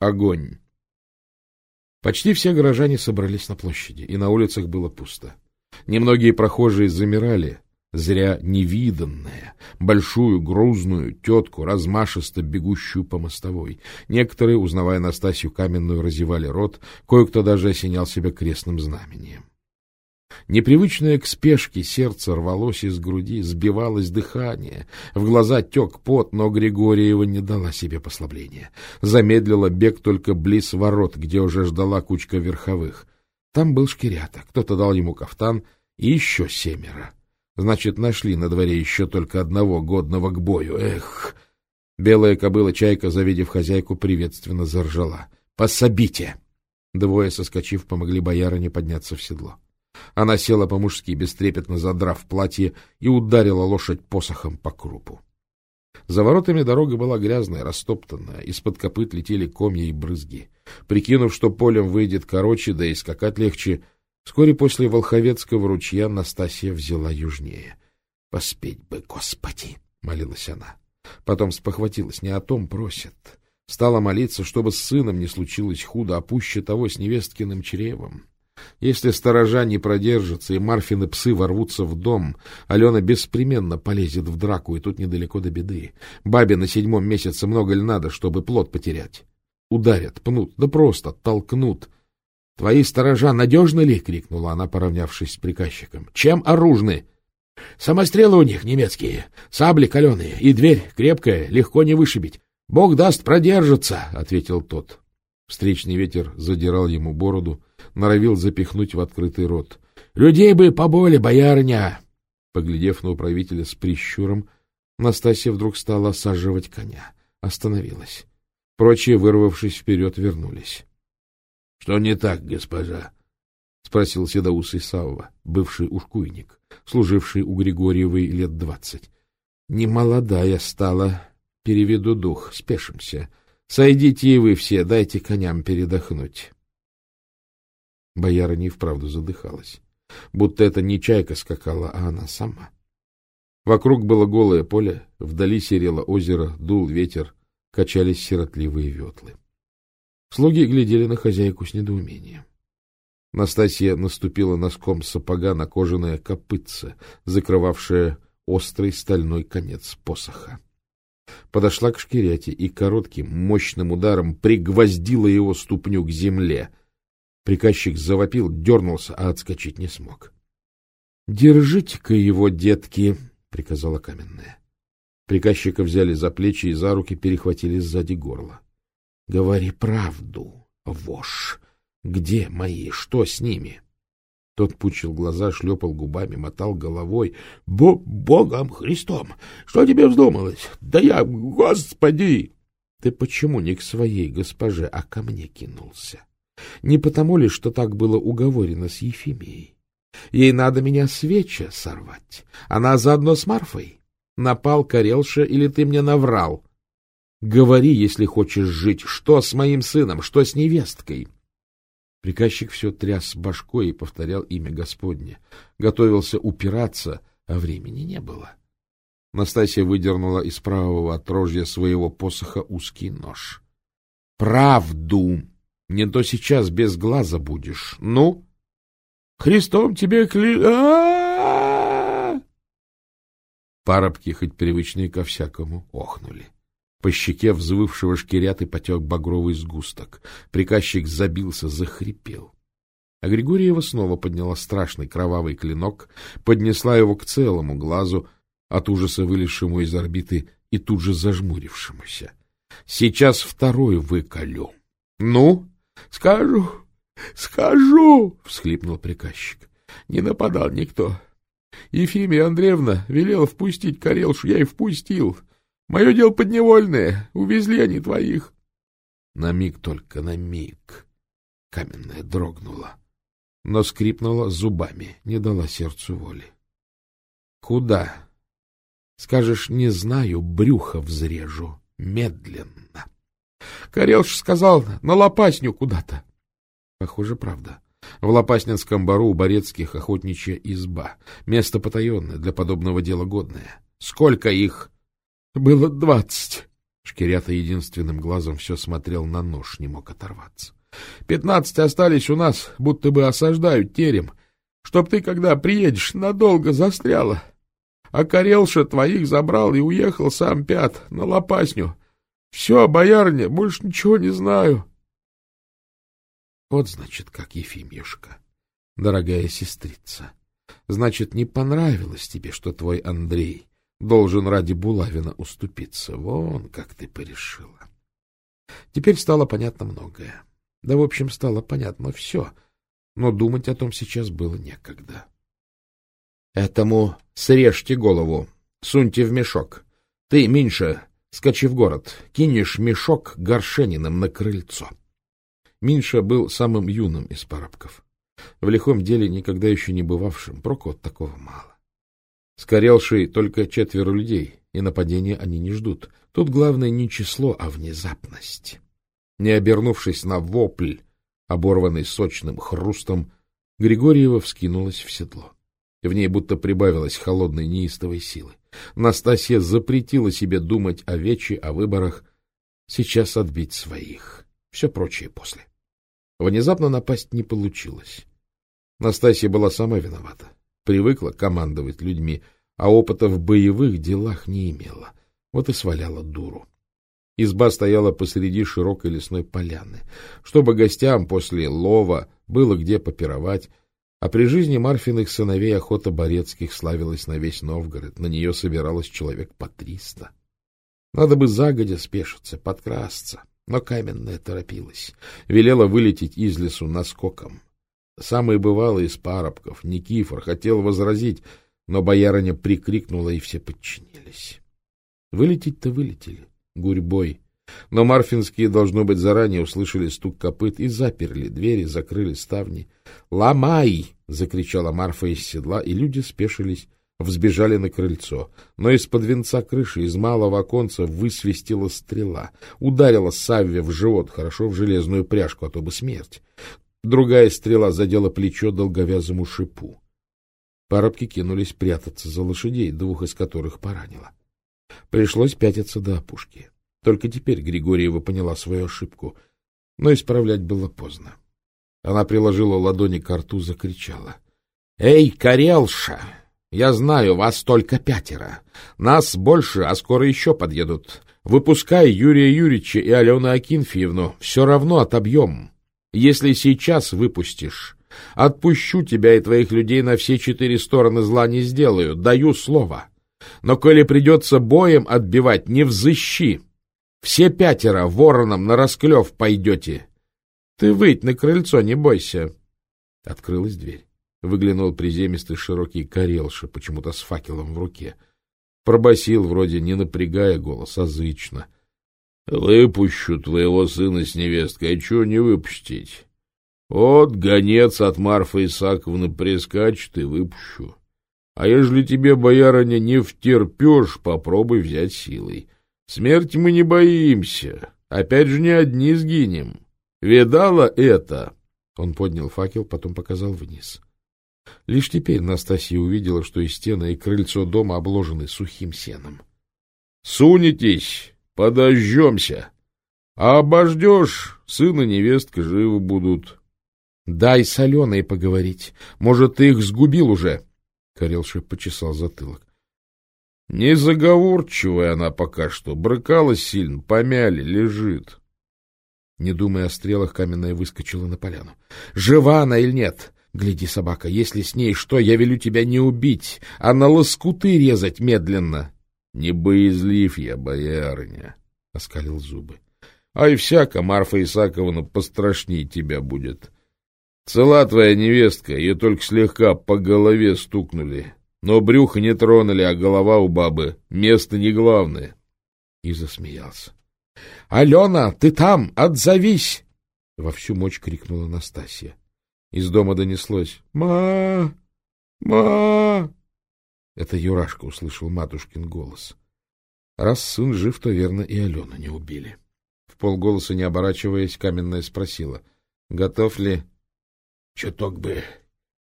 Огонь. Почти все горожане собрались на площади, и на улицах было пусто. Немногие прохожие замирали, зря невиданная, большую грузную тетку, размашисто бегущую по мостовой. Некоторые, узнавая Настасью Каменную, разевали рот, кое-кто даже осенял себя крестным знамением. Непривычное к спешке сердце рвалось из груди, сбивалось дыхание. В глаза тек пот, но Григорьева не дала себе послабления. Замедлила бег только близ ворот, где уже ждала кучка верховых. Там был шкирята, кто-то дал ему кафтан и еще семеро. Значит, нашли на дворе еще только одного годного к бою. Эх! Белая кобыла-чайка, завидев хозяйку, приветственно заржала. «Пособите!» Двое, соскочив, помогли боярине подняться в седло. Она села по-мужски, бестрепетно задрав платье, и ударила лошадь посохом по крупу. За воротами дорога была грязная, растоптанная, из-под копыт летели комья и брызги. Прикинув, что полем выйдет короче, да и скакать легче, вскоре после Волховецкого ручья Настасья взяла южнее. — Поспеть бы, Господи! — молилась она. Потом спохватилась, не о том просят. Стала молиться, чтобы с сыном не случилось худо, а пуще того с невесткиным чревом. Если сторожа не продержатся и Марфины псы ворвутся в дом, Алена беспременно полезет в драку, и тут недалеко до беды. Бабе на седьмом месяце много ли надо, чтобы плод потерять? Ударят, пнут, да просто толкнут. — Твои сторожа надежны ли? — крикнула она, поравнявшись с приказчиком. — Чем оружны? — Самострелы у них немецкие, сабли каленые, и дверь крепкая, легко не вышибить. — Бог даст, продержится, — ответил тот. Встречный ветер задирал ему бороду, норовил запихнуть в открытый рот. — Людей бы поболе, боярня! Поглядев на управителя с прищуром, Настасья вдруг стала осаживать коня. Остановилась. Прочие, вырвавшись вперед, вернулись. — Что не так, госпожа? — спросил седоусый Савва, бывший ушкуйник, служивший у Григорьевой лет двадцать. — Немолодая стала. Переведу дух, спешимся. Сойдите и вы все, дайте коням передохнуть. Боярыня и вправду задыхалась. Будто это не чайка скакала, а она сама. Вокруг было голое поле, вдали серело озеро, дул ветер, качались сиротливые ветлы. Слуги глядели на хозяйку с недоумением. Настасья наступила носком сапога на кожаное копытце, закрывавшее острый стальной конец посоха. Подошла к шкиряте и коротким, мощным ударом пригвоздила его ступню к земле. Приказчик завопил, дернулся, а отскочить не смог. — Держите-ка его, детки, — приказала каменная. Приказчика взяли за плечи и за руки перехватили сзади горла. — Говори правду, вошь. Где мои? Что с ними? Тот пучил глаза, шлепал губами, мотал головой. — Богом Христом! Что тебе вздумалось? Да я, господи! — Ты почему не к своей госпоже, а ко мне кинулся? Не потому ли, что так было уговорено с Ефимией? Ей надо меня с веча сорвать. Она заодно с Марфой. Напал Карелша или ты мне наврал? Говори, если хочешь жить, что с моим сыном, что с невесткой. Приказчик все тряс башкой и повторял имя Господне. Готовился упираться, а времени не было. Настасья выдернула из правого отрожья своего посоха узкий нож. — Правду! Не то сейчас без глаза будешь. Ну? Христом тебе кли... А Парабки, хоть привычные ко всякому, охнули. По щеке взвывшего шкиряты потек багровый сгусток. Приказчик забился, захрипел. А Григорьева снова подняла страшный кровавый клинок, поднесла его к целому глазу, от ужаса вылезшему из орбиты и тут же зажмурившемуся. — Сейчас второй выколю. — Ну? — Скажу, скажу, — всхлипнул приказчик. Не нападал никто. Ефимия Андреевна велела впустить Карелшу, я и впустил. Мое дело подневольное, увезли они твоих. На миг только, на миг. Каменная дрогнула, но скрипнула зубами, не дала сердцу воли. — Куда? Скажешь, не знаю, брюхо взрежу, медленно. — Карелш сказал, на Лопасню куда-то. Похоже, правда. В Лопаснинском бару у Борецких охотничья изба. Место потаенное, для подобного дела годное. Сколько их? Было двадцать. Шкирята единственным глазом все смотрел на нож, не мог оторваться. — Пятнадцать остались у нас, будто бы осаждают терем. Чтоб ты, когда приедешь, надолго застряла. А Карелша твоих забрал и уехал сам пят на лопасню. Все, боярня, больше ничего не знаю. Вот, значит, как Ефимьюшка, дорогая сестрица. Значит, не понравилось тебе, что твой Андрей должен ради Булавина уступиться. Вон как ты порешила. Теперь стало понятно многое. Да, в общем, стало понятно все, но думать о том сейчас было некогда. Этому срежьте голову, суньте в мешок. Ты, Минша, скачи в город, кинешь мешок горшенином на крыльцо. Минша был самым юным из парабков. В лихом деле никогда еще не бывавшим, проку от такого мало. Скорелший только четверо людей, и нападения они не ждут. Тут главное не число, а внезапность. Не обернувшись на вопль, оборванный сочным хрустом, Григорьева вскинулась в седло. В ней будто прибавилось холодной неистовой силы. Настасья запретила себе думать о вече, о выборах. Сейчас отбить своих. Все прочее после. Внезапно напасть не получилось. Настасья была сама виновата. Привыкла командовать людьми, а опыта в боевых делах не имела. Вот и сваляла дуру. Изба стояла посреди широкой лесной поляны. Чтобы гостям после лова было где попировать, а при жизни Марфиных сыновей охота Борецких славилась на весь Новгород, на нее собиралось человек по триста. Надо бы загодя спешиться, подкрасться, но каменная торопилась. Велела вылететь из лесу наскоком. Самый бывалый из парубков, Никифор, хотел возразить, но боярыня прикрикнула, и все подчинились. Вылететь-то вылетели, гурьбой. Но марфинские, должно быть, заранее услышали стук копыт и заперли двери, закрыли ставни. «Ломай!» — закричала Марфа из седла, и люди спешились, взбежали на крыльцо. Но из-под венца крыши, из малого оконца, высвистела стрела. Ударила Савве в живот, хорошо в железную пряжку, а то бы смерть. Другая стрела задела плечо долговязому шипу. Парубки кинулись прятаться за лошадей, двух из которых поранило. Пришлось пятиться до опушки. Только теперь Григорьева поняла свою ошибку, но исправлять было поздно. Она приложила ладони к рту, закричала. — Эй, Карелша! Я знаю, вас только пятеро. Нас больше, а скоро еще подъедут. Выпускай Юрия Юрьевича и Алену Акинфьевну. Все равно отобьем. Если сейчас выпустишь, отпущу тебя и твоих людей на все четыре стороны зла не сделаю, даю слово. Но коли придется боем отбивать, не взыщи. Все пятеро вороном на расклев пойдете. Ты выйдь на крыльцо, не бойся. Открылась дверь. Выглянул приземистый широкий карелша, почему-то с факелом в руке. Пробасил, вроде не напрягая голос, а Выпущу твоего сына с невесткой, а чего не выпустить? Вот гонец от Марфы Исаковны прискачет и выпущу. А ежели тебе, боярыня, не втерпешь, попробуй взять силой. Смерти мы не боимся. Опять же не одни сгинем. Видала это? Он поднял факел, потом показал вниз. Лишь теперь Настасья увидела, что и стены, и крыльцо дома обложены сухим сеном. — Сунетесь, подождемся. А обождешь, сын и невестка живы будут. — Дай с Аленой поговорить. Может, ты их сгубил уже? Карелша почесал затылок. Незаговорчивая она пока что, брыкалась сильно, помяли, лежит. Не думая о стрелах, каменная выскочила на поляну. — Жива она или нет? Гляди, собака, если с ней что, я велю тебя не убить, а на лоскуты резать медленно. — Не боязлив я, боярыня, — оскалил зубы. — А и всяко Марфа Исаковна пострашней тебя будет. Цела твоя невестка, ее только слегка по голове стукнули. Но брюхо не тронули, а голова у бабы. Место не главное. И засмеялся. — Алена, ты там! Отзовись! Во всю мощь крикнула Настасья. Из дома донеслось. — Ма! Ма! Это Юрашка услышал матушкин голос. Раз сын жив, то верно и Алену не убили. В полголоса, не оборачиваясь, каменная спросила. — Готов ли? — Чуток бы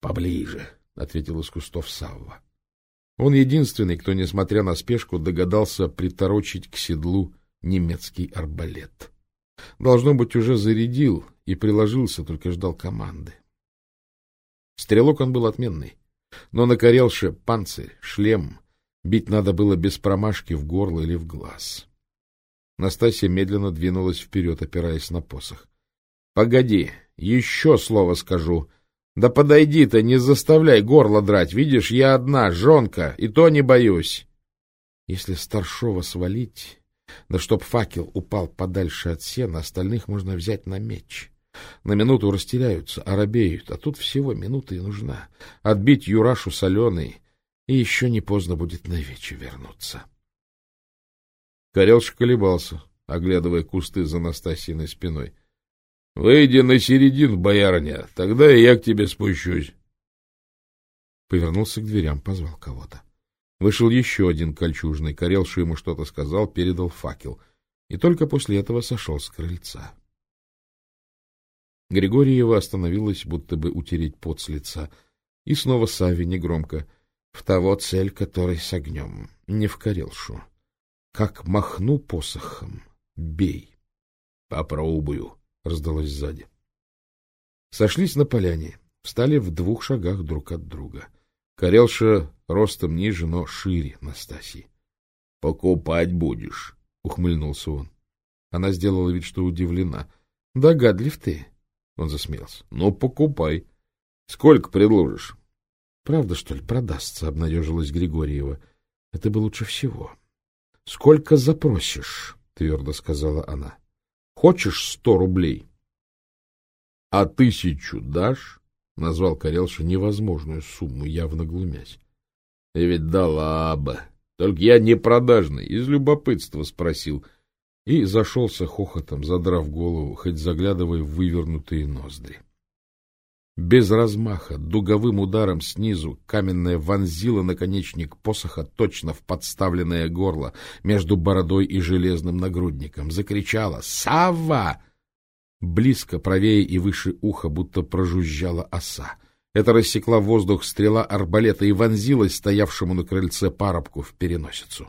поближе, — ответил из кустов Савва. Он единственный, кто, несмотря на спешку, догадался приторочить к седлу немецкий арбалет. Должно быть, уже зарядил и приложился, только ждал команды. Стрелок он был отменный, но на корелше панцирь, шлем, бить надо было без промашки в горло или в глаз. Настасья медленно двинулась вперед, опираясь на посох. — Погоди, еще слово скажу. Да подойди ты, не заставляй горло драть. Видишь, я одна, жонка, и то не боюсь. Если старшова свалить, да чтоб факел упал подальше от сена, остальных можно взять на меч. На минуту растеряются, оробеют, а тут всего минута и нужна. Отбить Юрашу соленый, и еще не поздно будет на вече вернуться. Карелш колебался, оглядывая кусты за Настасьиной спиной. — Выйди на середину, боярня, тогда и я к тебе спущусь. Повернулся к дверям, позвал кого-то. Вышел еще один кольчужный, Карелша ему что-то сказал, передал факел. И только после этого сошел с крыльца. Григорьева остановилась, будто бы утереть пот с лица. И снова Сави негромко. — В того цель, который с огнем, не в Карелшу. Как махну посохом, бей. — Попробую, — раздалось сзади. Сошлись на поляне, встали в двух шагах друг от друга. Карелша ростом ниже, но шире Настасьи. — Покупать будешь, — ухмыльнулся он. Она сделала вид, что удивлена. — Догадлив ты, — он засмеялся. — Ну, покупай. Сколько предложишь? — Правда, что ли, продастся, — обнадежилась Григорьева. — Это бы лучше всего. —— Сколько запросишь? — твердо сказала она. — Хочешь сто рублей? — А тысячу дашь? — назвал Карелша невозможную сумму, явно глумясь. — И ведь дала бы. Только я не продажный, из любопытства спросил. И зашелся хохотом, задрав голову, хоть заглядывая в вывернутые ноздри. — без размаха, дуговым ударом снизу, каменная вонзила наконечник посоха точно в подставленное горло между бородой и железным нагрудником. Закричала «Савва!» Близко, правее и выше уха, будто прожужжала оса. Это рассекла воздух стрела арбалета и вонзилась стоявшему на крыльце парабку в переносицу.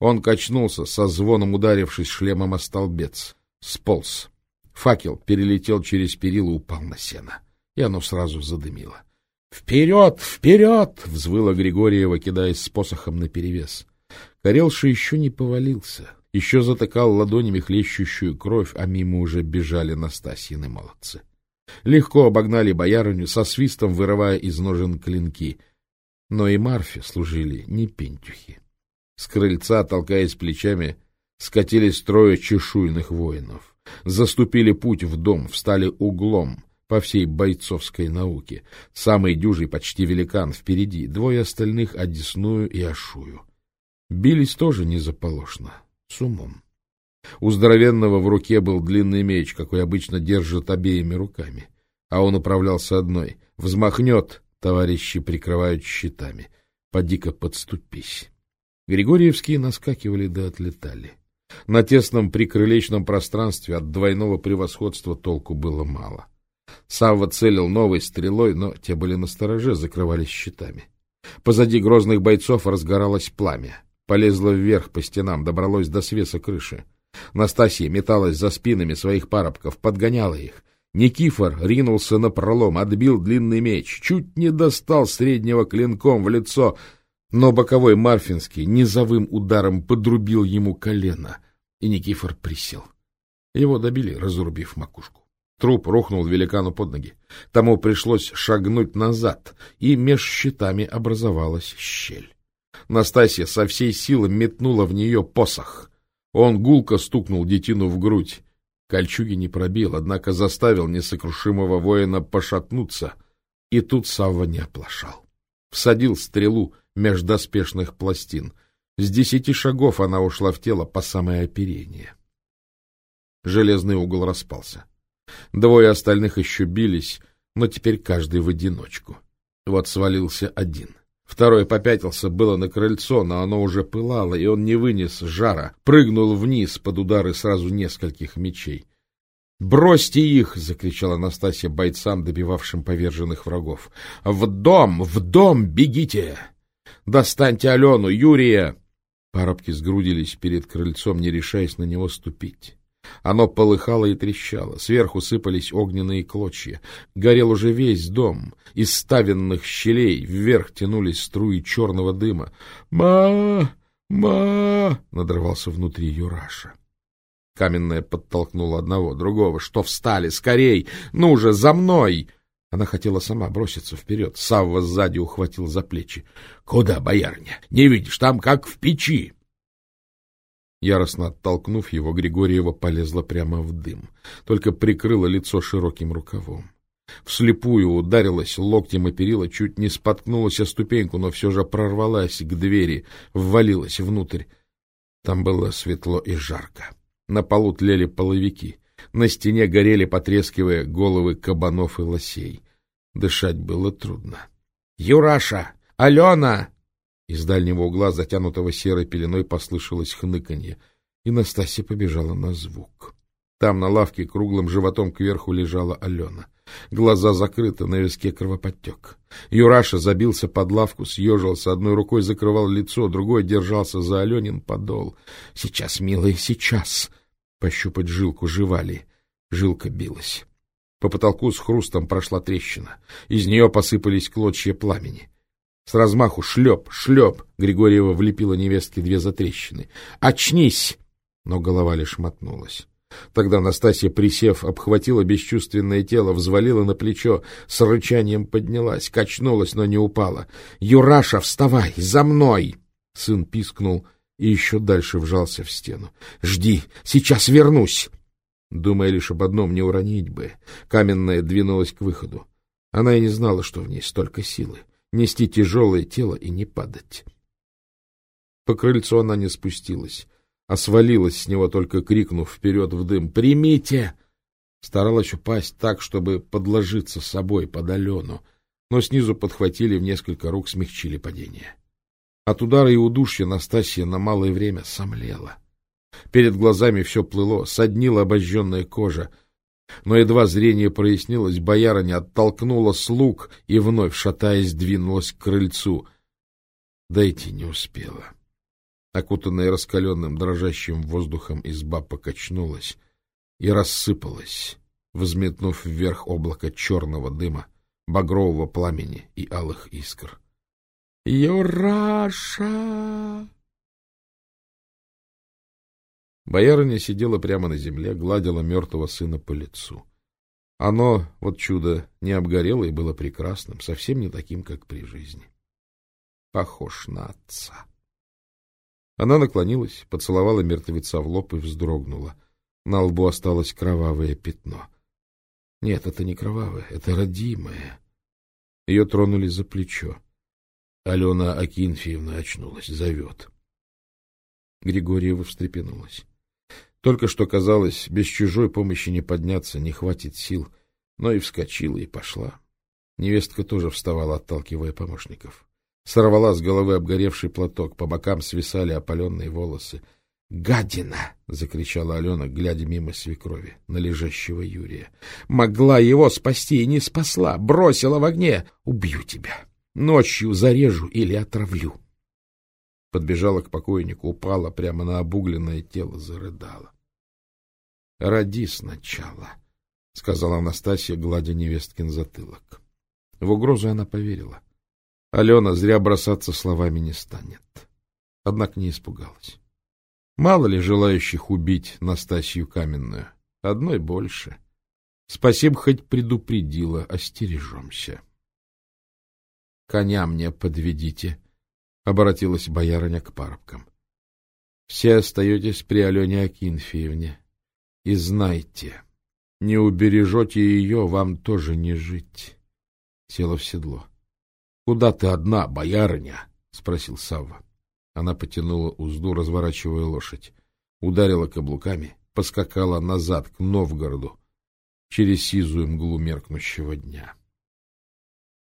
Он качнулся, со звоном ударившись шлемом о столбец. Сполз. Факел перелетел через перила упал на сено и оно сразу задымило. «Вперед! Вперед!» — взвыла Григорьева, кидаясь с посохом наперевес. Карелша еще не повалился, еще затыкал ладонями хлещущую кровь, а мимо уже бежали Настасьины молодцы. Легко обогнали боярыню, со свистом вырывая из ножен клинки. Но и Марфе служили не пентюхи. С крыльца, толкаясь плечами, скатились трое чешуйных воинов. Заступили путь в дом, встали углом — по всей бойцовской науке. Самый дюжий почти великан впереди, двое остальных — Одесную и Ашую. Бились тоже не заполошно, с умом. У здоровенного в руке был длинный меч, какой обычно держат обеими руками, а он управлялся одной. Взмахнет, товарищи прикрывают щитами. Поди-ка подступись. Григорьевские наскакивали да отлетали. На тесном прикрылечном пространстве от двойного превосходства толку было мало. Савва целил новой стрелой, но те были настороже, закрывались щитами. Позади грозных бойцов разгоралось пламя. Полезло вверх по стенам, добралось до свеса крыши. Настасья металась за спинами своих парабков, подгоняла их. Никифор ринулся на пролом, отбил длинный меч, чуть не достал среднего клинком в лицо, но боковой Марфинский низовым ударом подрубил ему колено, и Никифор присел. Его добили, разрубив макушку. Труп рухнул великану под ноги. Тому пришлось шагнуть назад, и меж щитами образовалась щель. Настасья со всей силы метнула в нее посох. Он гулко стукнул детину в грудь. Кольчуги не пробил, однако заставил несокрушимого воина пошатнуться. И тут Савва не оплошал. Всадил стрелу меж доспешных пластин. С десяти шагов она ушла в тело по самое оперение. Железный угол распался. Двое остальных еще бились, но теперь каждый в одиночку. Вот свалился один. Второй попятился было на крыльцо, но оно уже пылало, и он не вынес жара, прыгнул вниз под удары сразу нескольких мечей. «Бросьте их!» — закричала Анастасия бойцам, добивавшим поверженных врагов. «В дом! В дом! Бегите! Достаньте Алену, Юрия!» Парабки сгрудились перед крыльцом, не решаясь на него ступить. Оно полыхало и трещало, сверху сыпались огненные клочья. Горел уже весь дом, из ставенных щелей вверх тянулись струи черного дыма. «Ма! Ма!» — надрывался внутри Юраша. Каменная подтолкнула одного, другого. «Что встали? Скорей! Ну же, за мной!» Она хотела сама броситься вперед. Савва сзади ухватил за плечи. — Куда, боярня? Не видишь, там как в печи. Яростно оттолкнув его, Григорьева полезла прямо в дым, только прикрыла лицо широким рукавом. Вслепую ударилась локтем и перила, чуть не споткнулась о ступеньку, но все же прорвалась к двери, ввалилась внутрь. Там было светло и жарко. На полу тлели половики. На стене горели, потрескивая, головы кабанов и лосей. Дышать было трудно. — Юраша! Алена! Из дальнего угла, затянутого серой пеленой, послышалось хныканье, и Настасья побежала на звук. Там на лавке круглым животом кверху лежала Алена. Глаза закрыты, на виске кровоподтек. Юраша забился под лавку, съежился, одной рукой закрывал лицо, другой держался за Аленин подол. — Сейчас, милая, сейчас! Пощупать жилку, жива ли? Жилка билась. По потолку с хрустом прошла трещина. Из нее посыпались клочья пламени. С размаху шлеп, шлеп. Григорьева влепила невестке две затрещины. «Очнись!» Но голова лишь мотнулась. Тогда Настасья, присев, обхватила бесчувственное тело, взвалила на плечо, с рычанием поднялась, качнулась, но не упала. «Юраша, вставай! За мной!» Сын пискнул и еще дальше вжался в стену. «Жди! Сейчас вернусь!» Думая лишь об одном, не уронить бы, каменная двинулась к выходу. Она и не знала, что в ней столько силы нести тяжелое тело и не падать. По крыльцу она не спустилась, а свалилась с него, только крикнув вперед в дым «Примите!». Старалась упасть так, чтобы подложиться с собой под Алену, но снизу подхватили в несколько рук, смягчили падение. От удара и удушья Настасья на малое время сомлела. Перед глазами все плыло, соднила обожженная кожа, но едва зрение прояснилось, боярыня оттолкнула слуг и вновь, шатаясь, двинулась к крыльцу. Дойти не успела. Окутанная раскаленным, дрожащим воздухом изба покачнулась и рассыпалась, взметнув вверх облако черного дыма, багрового пламени и алых искр. «Юраша!» Боярыня сидела прямо на земле, гладила мертвого сына по лицу. Оно, вот чудо, не обгорело и было прекрасным, совсем не таким, как при жизни. Похож на отца. Она наклонилась, поцеловала мертвеца в лоб и вздрогнула. На лбу осталось кровавое пятно. Нет, это не кровавое, это родимое. Ее тронули за плечо. Алена Акинфеевна очнулась, зовет. Григорьева встрепенулась. Только что казалось, без чужой помощи не подняться, не хватит сил, но и вскочила и пошла. Невестка тоже вставала, отталкивая помощников. Сорвала с головы обгоревший платок, по бокам свисали опаленные волосы. «Гадина!» — закричала Алена, глядя мимо свекрови, на лежащего Юрия. «Могла его спасти и не спасла! Бросила в огне! Убью тебя! Ночью зарежу или отравлю!» Подбежала к покойнику, упала прямо на обугленное тело, зарыдала. — Роди сначала, — сказала Анастасия, гладя невесткин затылок. В угрозу она поверила. Алена зря бросаться словами не станет. Однако не испугалась. Мало ли желающих убить Настасью Каменную. Одной больше. Спасибо, хоть предупредила, остережемся. — Коня мне подведите, — обратилась боярыня к парубкам. — Все остаетесь при Алене Акинфеевне. И знайте, не убережете ее, вам тоже не жить. Села в седло. — Куда ты одна, боярыня? — спросил Савва. Она потянула узду, разворачивая лошадь. Ударила каблуками, поскакала назад, к Новгороду, через сизую мглу меркнущего дня. —